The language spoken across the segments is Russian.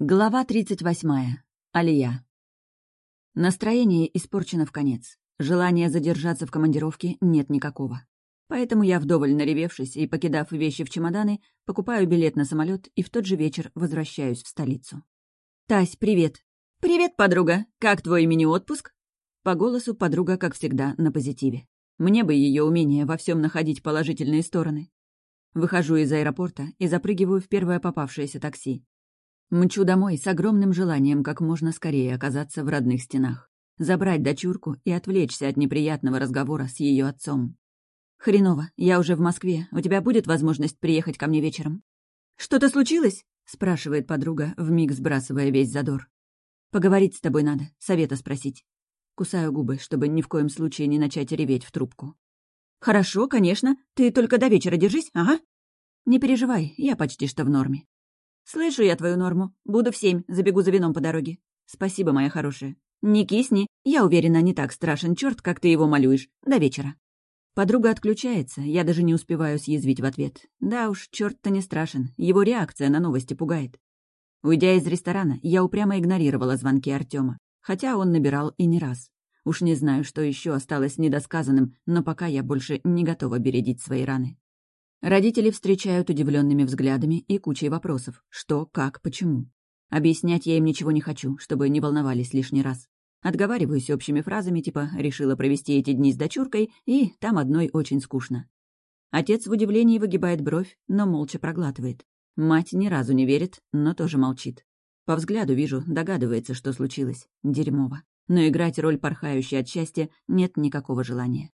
Глава 38. Алия. Настроение испорчено в конец. Желания задержаться в командировке нет никакого. Поэтому я, вдоволь наревевшись и покидав вещи в чемоданы, покупаю билет на самолет и в тот же вечер возвращаюсь в столицу. «Тась, привет!» «Привет, подруга! Как твой мини-отпуск?» По голосу подруга, как всегда, на позитиве. Мне бы ее умение во всем находить положительные стороны. Выхожу из аэропорта и запрыгиваю в первое попавшееся такси. Мчу домой с огромным желанием как можно скорее оказаться в родных стенах, забрать дочурку и отвлечься от неприятного разговора с ее отцом. «Хреново, я уже в Москве. У тебя будет возможность приехать ко мне вечером?» «Что-то случилось?» — спрашивает подруга, вмиг сбрасывая весь задор. «Поговорить с тобой надо, совета спросить». Кусаю губы, чтобы ни в коем случае не начать реветь в трубку. «Хорошо, конечно. Ты только до вечера держись, ага». «Не переживай, я почти что в норме. «Слышу я твою норму. Буду в семь, забегу за вином по дороге». «Спасибо, моя хорошая». «Не кисни. Я уверена, не так страшен черт, как ты его малюешь. До вечера». Подруга отключается, я даже не успеваю съязвить в ответ. Да уж, черт то не страшен, его реакция на новости пугает. Уйдя из ресторана, я упрямо игнорировала звонки Артема, хотя он набирал и не раз. Уж не знаю, что еще осталось недосказанным, но пока я больше не готова бередить свои раны. Родители встречают удивленными взглядами и кучей вопросов. Что, как, почему. Объяснять я им ничего не хочу, чтобы не волновались лишний раз. Отговариваюсь общими фразами типа «решила провести эти дни с дочуркой» и «там одной очень скучно». Отец в удивлении выгибает бровь, но молча проглатывает. Мать ни разу не верит, но тоже молчит. По взгляду вижу, догадывается, что случилось. Дерьмово. Но играть роль порхающей от счастья нет никакого желания.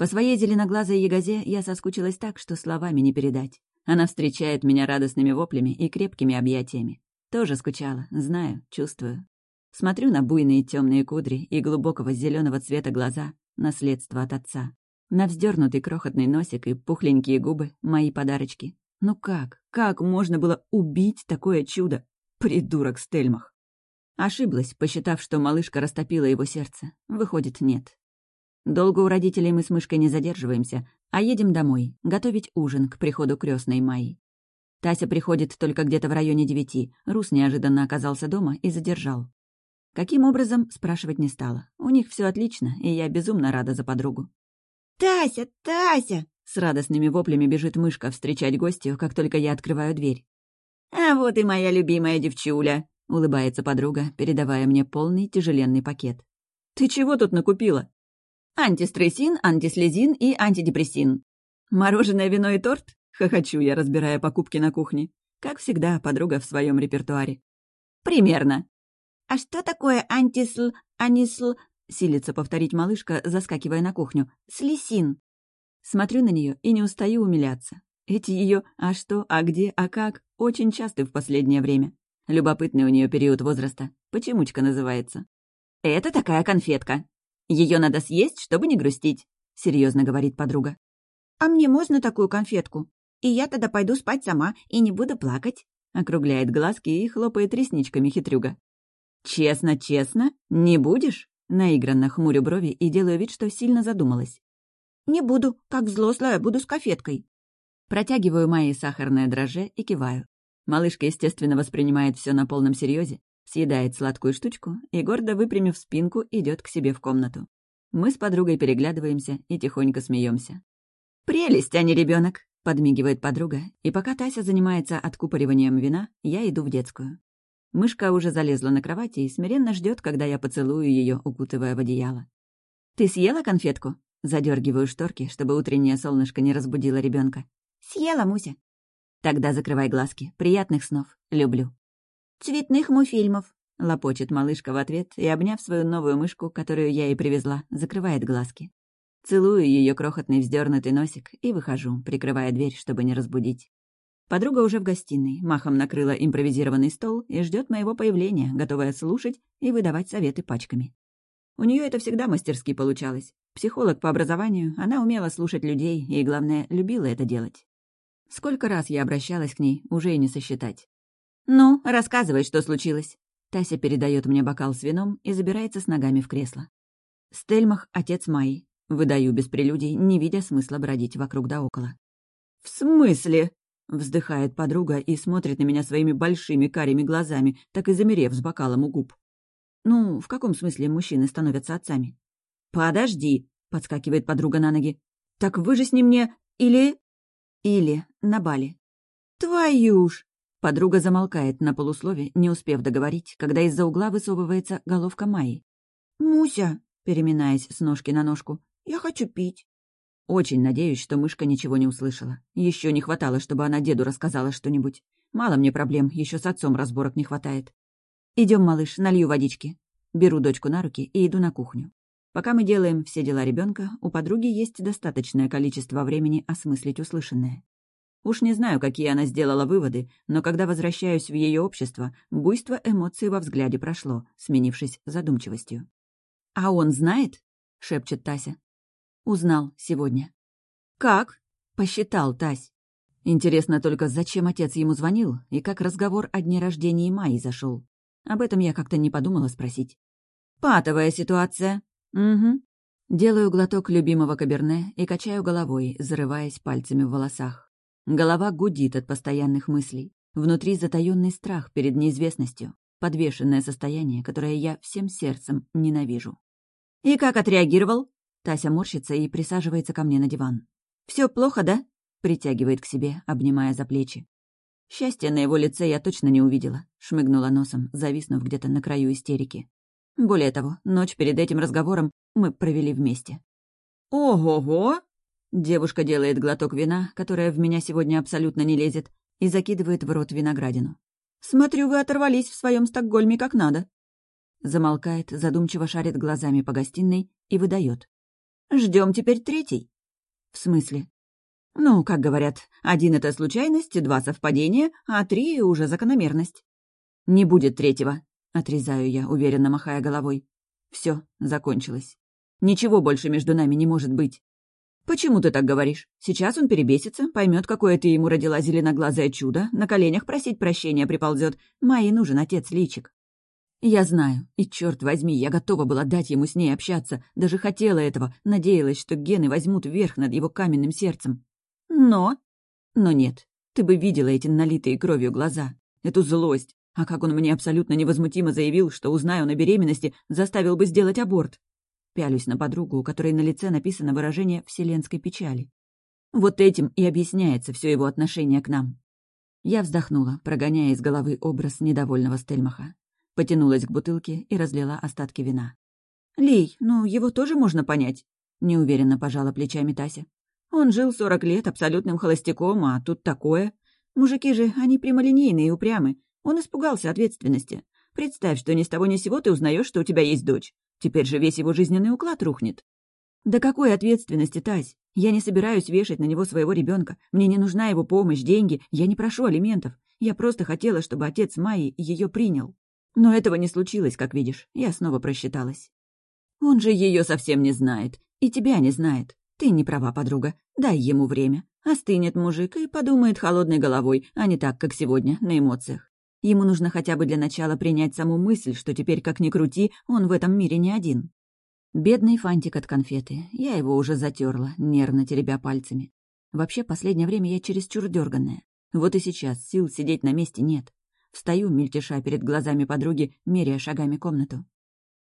По своей зеленоглазой ягозе я соскучилась так, что словами не передать. Она встречает меня радостными воплями и крепкими объятиями. Тоже скучала, знаю, чувствую. Смотрю на буйные темные кудри и глубокого зеленого цвета глаза, наследство от отца. На вздернутый крохотный носик и пухленькие губы — мои подарочки. Ну как, как можно было убить такое чудо? Придурок Стельмах. Ошиблась, посчитав, что малышка растопила его сердце. Выходит, нет. Долго у родителей мы с мышкой не задерживаемся, а едем домой, готовить ужин к приходу крестной Майи. Тася приходит только где-то в районе девяти. Рус неожиданно оказался дома и задержал. Каким образом, спрашивать не стала. У них все отлично, и я безумно рада за подругу. «Тася! Тася!» С радостными воплями бежит мышка встречать гостью, как только я открываю дверь. «А вот и моя любимая девчуля!» — улыбается подруга, передавая мне полный тяжеленный пакет. «Ты чего тут накупила?» Антистрессин, антислезин и антидепрессин. Мороженое, вино и торт? Хохочу я, разбирая покупки на кухне. Как всегда, подруга в своем репертуаре. Примерно. А что такое антисл... анисл... Силится повторить малышка, заскакивая на кухню. Слесин. Смотрю на нее и не устаю умиляться. Эти ее «а что», «а где», «а как» очень часты в последнее время. Любопытный у нее период возраста. Почемучка называется. «Это такая конфетка», ее надо съесть, чтобы не грустить», — серьезно говорит подруга. «А мне можно такую конфетку? И я тогда пойду спать сама и не буду плакать», — округляет глазки и хлопает ресничками хитрюга. «Честно, честно? Не будешь?» Наигранно хмурю брови и делаю вид, что сильно задумалась. «Не буду, как взрослая, буду с конфеткой». Протягиваю мои сахарное дрожже и киваю. Малышка, естественно, воспринимает все на полном серьезе, съедает сладкую штучку и, гордо выпрямив спинку, идет к себе в комнату. Мы с подругой переглядываемся и тихонько смеемся. «Прелесть, а не ребенок, подмигивает подруга, и пока Тася занимается откупориванием вина, я иду в детскую. Мышка уже залезла на кровати и смиренно ждет, когда я поцелую ее, укутывая в одеяло. «Ты съела конфетку?» Задергиваю шторки, чтобы утреннее солнышко не разбудило ребенка. «Съела, Муся». «Тогда закрывай глазки. Приятных снов. Люблю». «Цветных муфильмов», — лопочет малышка в ответ и, обняв свою новую мышку, которую я ей привезла, закрывает глазки. Целую ее крохотный вздернутый носик и выхожу, прикрывая дверь, чтобы не разбудить. Подруга уже в гостиной, махом накрыла импровизированный стол и ждет моего появления, готовая слушать и выдавать советы пачками. У нее это всегда мастерски получалось. Психолог по образованию, она умела слушать людей и, главное, любила это делать. Сколько раз я обращалась к ней, уже и не сосчитать. «Ну, рассказывай, что случилось». Тася передает мне бокал с вином и забирается с ногами в кресло. Стельмах — отец Майи. Выдаю без прелюдий, не видя смысла бродить вокруг да около. «В смысле?» — Вздыхает подруга и смотрит на меня своими большими карими глазами, так и замерев с бокалом у губ. «Ну, в каком смысле мужчины становятся отцами?» «Подожди!» — подскакивает подруга на ноги. «Так вы же с ним не... Или...» «Или на Бали». «Твою ж!» Подруга замолкает на полуслове, не успев договорить, когда из-за угла высовывается головка Майи. «Муся!» — переминаясь с ножки на ножку. «Я хочу пить». Очень надеюсь, что мышка ничего не услышала. Еще не хватало, чтобы она деду рассказала что-нибудь. Мало мне проблем, еще с отцом разборок не хватает. Идем, малыш, налью водички. Беру дочку на руки и иду на кухню. Пока мы делаем все дела ребенка, у подруги есть достаточное количество времени осмыслить услышанное. Уж не знаю, какие она сделала выводы, но когда возвращаюсь в ее общество, буйство эмоций во взгляде прошло, сменившись задумчивостью. «А он знает?» — шепчет Тася. Узнал сегодня. «Как?» — посчитал Тась. Интересно только, зачем отец ему звонил и как разговор о дне рождения Майи зашел. Об этом я как-то не подумала спросить. «Патовая ситуация». «Угу». Делаю глоток любимого каберне и качаю головой, зарываясь пальцами в волосах. Голова гудит от постоянных мыслей. Внутри затаённый страх перед неизвестностью, подвешенное состояние, которое я всем сердцем ненавижу. «И как отреагировал?» Тася морщится и присаживается ко мне на диван. Все плохо, да?» — притягивает к себе, обнимая за плечи. Счастья на его лице я точно не увидела, шмыгнула носом, зависнув где-то на краю истерики. Более того, ночь перед этим разговором мы провели вместе. «Ого-го!» Девушка делает глоток вина, которое в меня сегодня абсолютно не лезет, и закидывает в рот виноградину. «Смотрю, вы оторвались в своем Стокгольме как надо». Замолкает, задумчиво шарит глазами по гостиной и выдает. Ждем теперь третий. В смысле? Ну, как говорят, один — это случайность, два — совпадения, а три — уже закономерность. Не будет третьего, — отрезаю я, уверенно махая головой. Все, закончилось. Ничего больше между нами не может быть. Почему ты так говоришь? Сейчас он перебесится, поймет, какое ты ему родила зеленоглазое чудо, на коленях просить прощения приползет. Майе нужен отец личик. Я знаю, и черт возьми, я готова была дать ему с ней общаться, даже хотела этого, надеялась, что гены возьмут верх над его каменным сердцем. Но... Но нет, ты бы видела эти налитые кровью глаза, эту злость, а как он мне абсолютно невозмутимо заявил, что, узнаю на беременности, заставил бы сделать аборт. Пялюсь на подругу, у которой на лице написано выражение вселенской печали. Вот этим и объясняется все его отношение к нам. Я вздохнула, прогоняя из головы образ недовольного Стельмаха. Потянулась к бутылке и разлила остатки вина. «Лей, ну его тоже можно понять», — неуверенно пожала плечами Тася. «Он жил сорок лет абсолютным холостяком, а тут такое. Мужики же, они прямолинейные и упрямы. Он испугался ответственности. Представь, что ни с того ни сего ты узнаешь, что у тебя есть дочь. Теперь же весь его жизненный уклад рухнет». «Да какой ответственности, Тась? Я не собираюсь вешать на него своего ребенка. Мне не нужна его помощь, деньги. Я не прошу алиментов. Я просто хотела, чтобы отец Майи ее принял». Но этого не случилось, как видишь. Я снова просчиталась. Он же ее совсем не знает. И тебя не знает. Ты не права, подруга. Дай ему время. Остынет мужик и подумает холодной головой, а не так, как сегодня, на эмоциях. Ему нужно хотя бы для начала принять саму мысль, что теперь, как ни крути, он в этом мире не один. Бедный фантик от конфеты. Я его уже затерла, нервно теребя пальцами. Вообще, последнее время я чересчур дерганная. Вот и сейчас сил сидеть на месте нет. Встаю, мельтеша перед глазами подруги, меряя шагами комнату.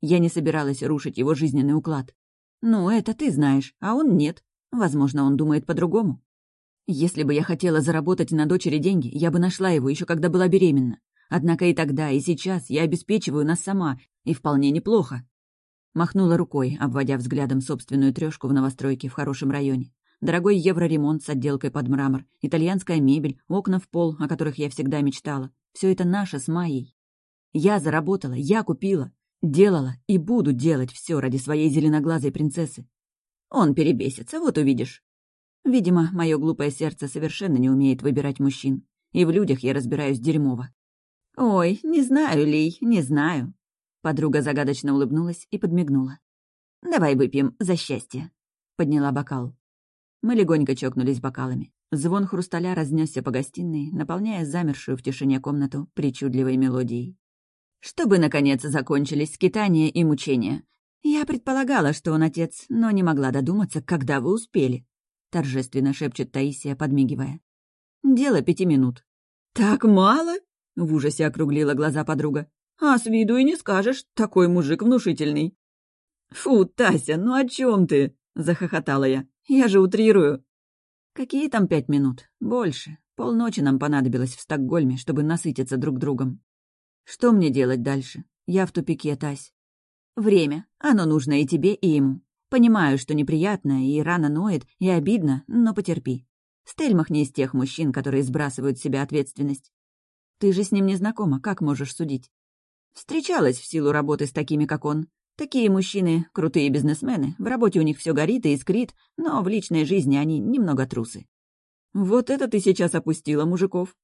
Я не собиралась рушить его жизненный уклад. Ну, это ты знаешь, а он нет. Возможно, он думает по-другому. Если бы я хотела заработать на дочери деньги, я бы нашла его еще когда была беременна. Однако и тогда, и сейчас я обеспечиваю нас сама, и вполне неплохо. Махнула рукой, обводя взглядом собственную трешку в новостройке в хорошем районе. Дорогой евроремонт с отделкой под мрамор, итальянская мебель, окна в пол, о которых я всегда мечтала, все это наше с Майей. Я заработала, я купила, делала и буду делать все ради своей зеленоглазой принцессы. Он перебесится, вот увидишь. Видимо, мое глупое сердце совершенно не умеет выбирать мужчин, и в людях я разбираюсь дерьмово. «Ой, не знаю, Лей, не знаю». Подруга загадочно улыбнулась и подмигнула. «Давай выпьем за счастье», — подняла бокал. Мы легонько чокнулись бокалами. Звон хрусталя разнесся по гостиной, наполняя замершую в тишине комнату причудливой мелодией. Чтобы, наконец, закончились скитания и мучения. Я предполагала, что он отец, но не могла додуматься, когда вы успели. Торжественно шепчет Таисия, подмигивая. Дело пяти минут». «Так мало?» — в ужасе округлила глаза подруга. «А с виду и не скажешь, такой мужик внушительный». «Фу, Тася, ну о чем ты?» — захохотала я. «Я же утрирую». «Какие там пять минут? Больше. Полночи нам понадобилось в Стокгольме, чтобы насытиться друг другом. Что мне делать дальше? Я в тупике, Тась. Время. Оно нужно и тебе, и ему. Понимаю, что неприятно, и рано ноет, и обидно, но потерпи. Стельмах не из тех мужчин, которые сбрасывают с себя ответственность. Ты же с ним не знакома, как можешь судить? Встречалась в силу работы с такими, как он. Такие мужчины — крутые бизнесмены, в работе у них все горит и искрит, но в личной жизни они немного трусы. Вот это ты сейчас опустила мужиков.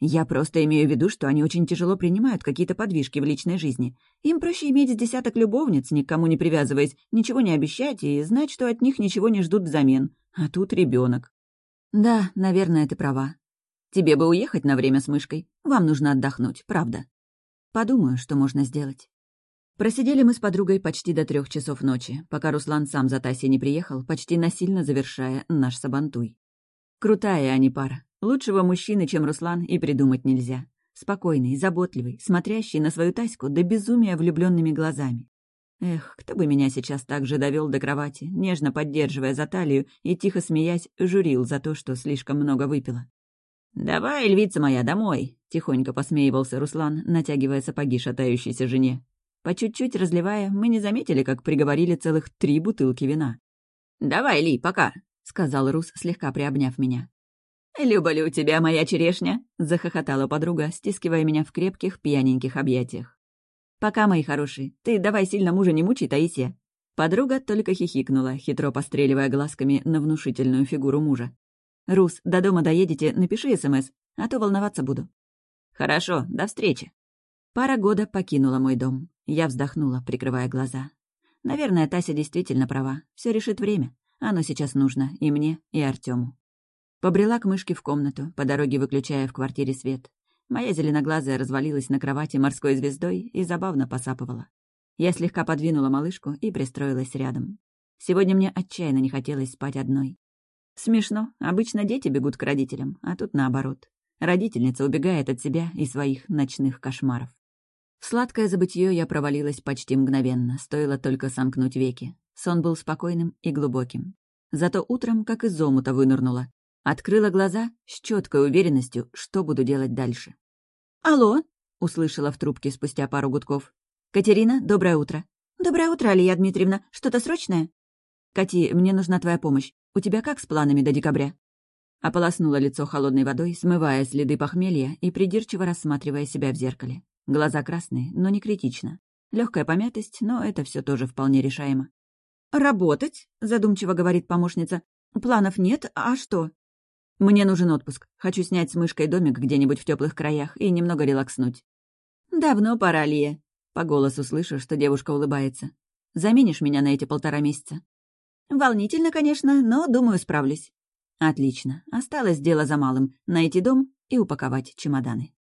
Я просто имею в виду, что они очень тяжело принимают какие-то подвижки в личной жизни. Им проще иметь десяток любовниц, никому не привязываясь, ничего не обещать и знать, что от них ничего не ждут взамен. А тут ребенок. Да, наверное, ты права. Тебе бы уехать на время с мышкой. Вам нужно отдохнуть, правда. Подумаю, что можно сделать. Просидели мы с подругой почти до трех часов ночи, пока Руслан сам за Тасей не приехал, почти насильно завершая наш сабантуй. Крутая они пара. Лучшего мужчины, чем Руслан, и придумать нельзя. Спокойный, заботливый, смотрящий на свою Таську до безумия влюбленными глазами. Эх, кто бы меня сейчас так же довел до кровати, нежно поддерживая за талию и, тихо смеясь, журил за то, что слишком много выпила. «Давай, львица моя, домой!» — тихонько посмеивался Руслан, натягивая сапоги шатающейся жене. По чуть-чуть разливая, мы не заметили, как приговорили целых три бутылки вина. «Давай, Ли, пока!» — сказал Рус, слегка приобняв меня. «Люблю тебя, моя черешня!» — захохотала подруга, стискивая меня в крепких, пьяненьких объятиях. «Пока, мои хорошие. Ты давай сильно мужа не мучай, Таисия». Подруга только хихикнула, хитро постреливая глазками на внушительную фигуру мужа. «Рус, до дома доедете, напиши СМС, а то волноваться буду». «Хорошо, до встречи». Пара года покинула мой дом. Я вздохнула, прикрывая глаза. Наверное, Тася действительно права. Все решит время. Оно сейчас нужно и мне, и Артему. Побрела к мышке в комнату, по дороге выключая в квартире свет. Моя зеленоглазая развалилась на кровати морской звездой и забавно посапывала. Я слегка подвинула малышку и пристроилась рядом. Сегодня мне отчаянно не хотелось спать одной. Смешно. Обычно дети бегут к родителям, а тут наоборот. Родительница убегает от себя и своих ночных кошмаров. В сладкое забытье я провалилась почти мгновенно, стоило только сомкнуть веки. Сон был спокойным и глубоким. Зато утром, как из омута, вынырнула. Открыла глаза с четкой уверенностью, что буду делать дальше. «Алло!» — услышала в трубке спустя пару гудков. «Катерина, доброе утро!» «Доброе утро, Алия Дмитриевна. Что-то срочное?» «Кати, мне нужна твоя помощь. У тебя как с планами до декабря?» Ополоснула лицо холодной водой, смывая следы похмелья и придирчиво рассматривая себя в зеркале. Глаза красные, но не критично. Легкая помятость, но это все тоже вполне решаемо. «Работать?» — задумчиво говорит помощница. «Планов нет, а что?» Мне нужен отпуск. Хочу снять с мышкой домик где-нибудь в теплых краях и немного релакснуть. Давно пора, Лия. По голосу слышу, что девушка улыбается. Заменишь меня на эти полтора месяца? Волнительно, конечно, но, думаю, справлюсь. Отлично. Осталось дело за малым — найти дом и упаковать чемоданы.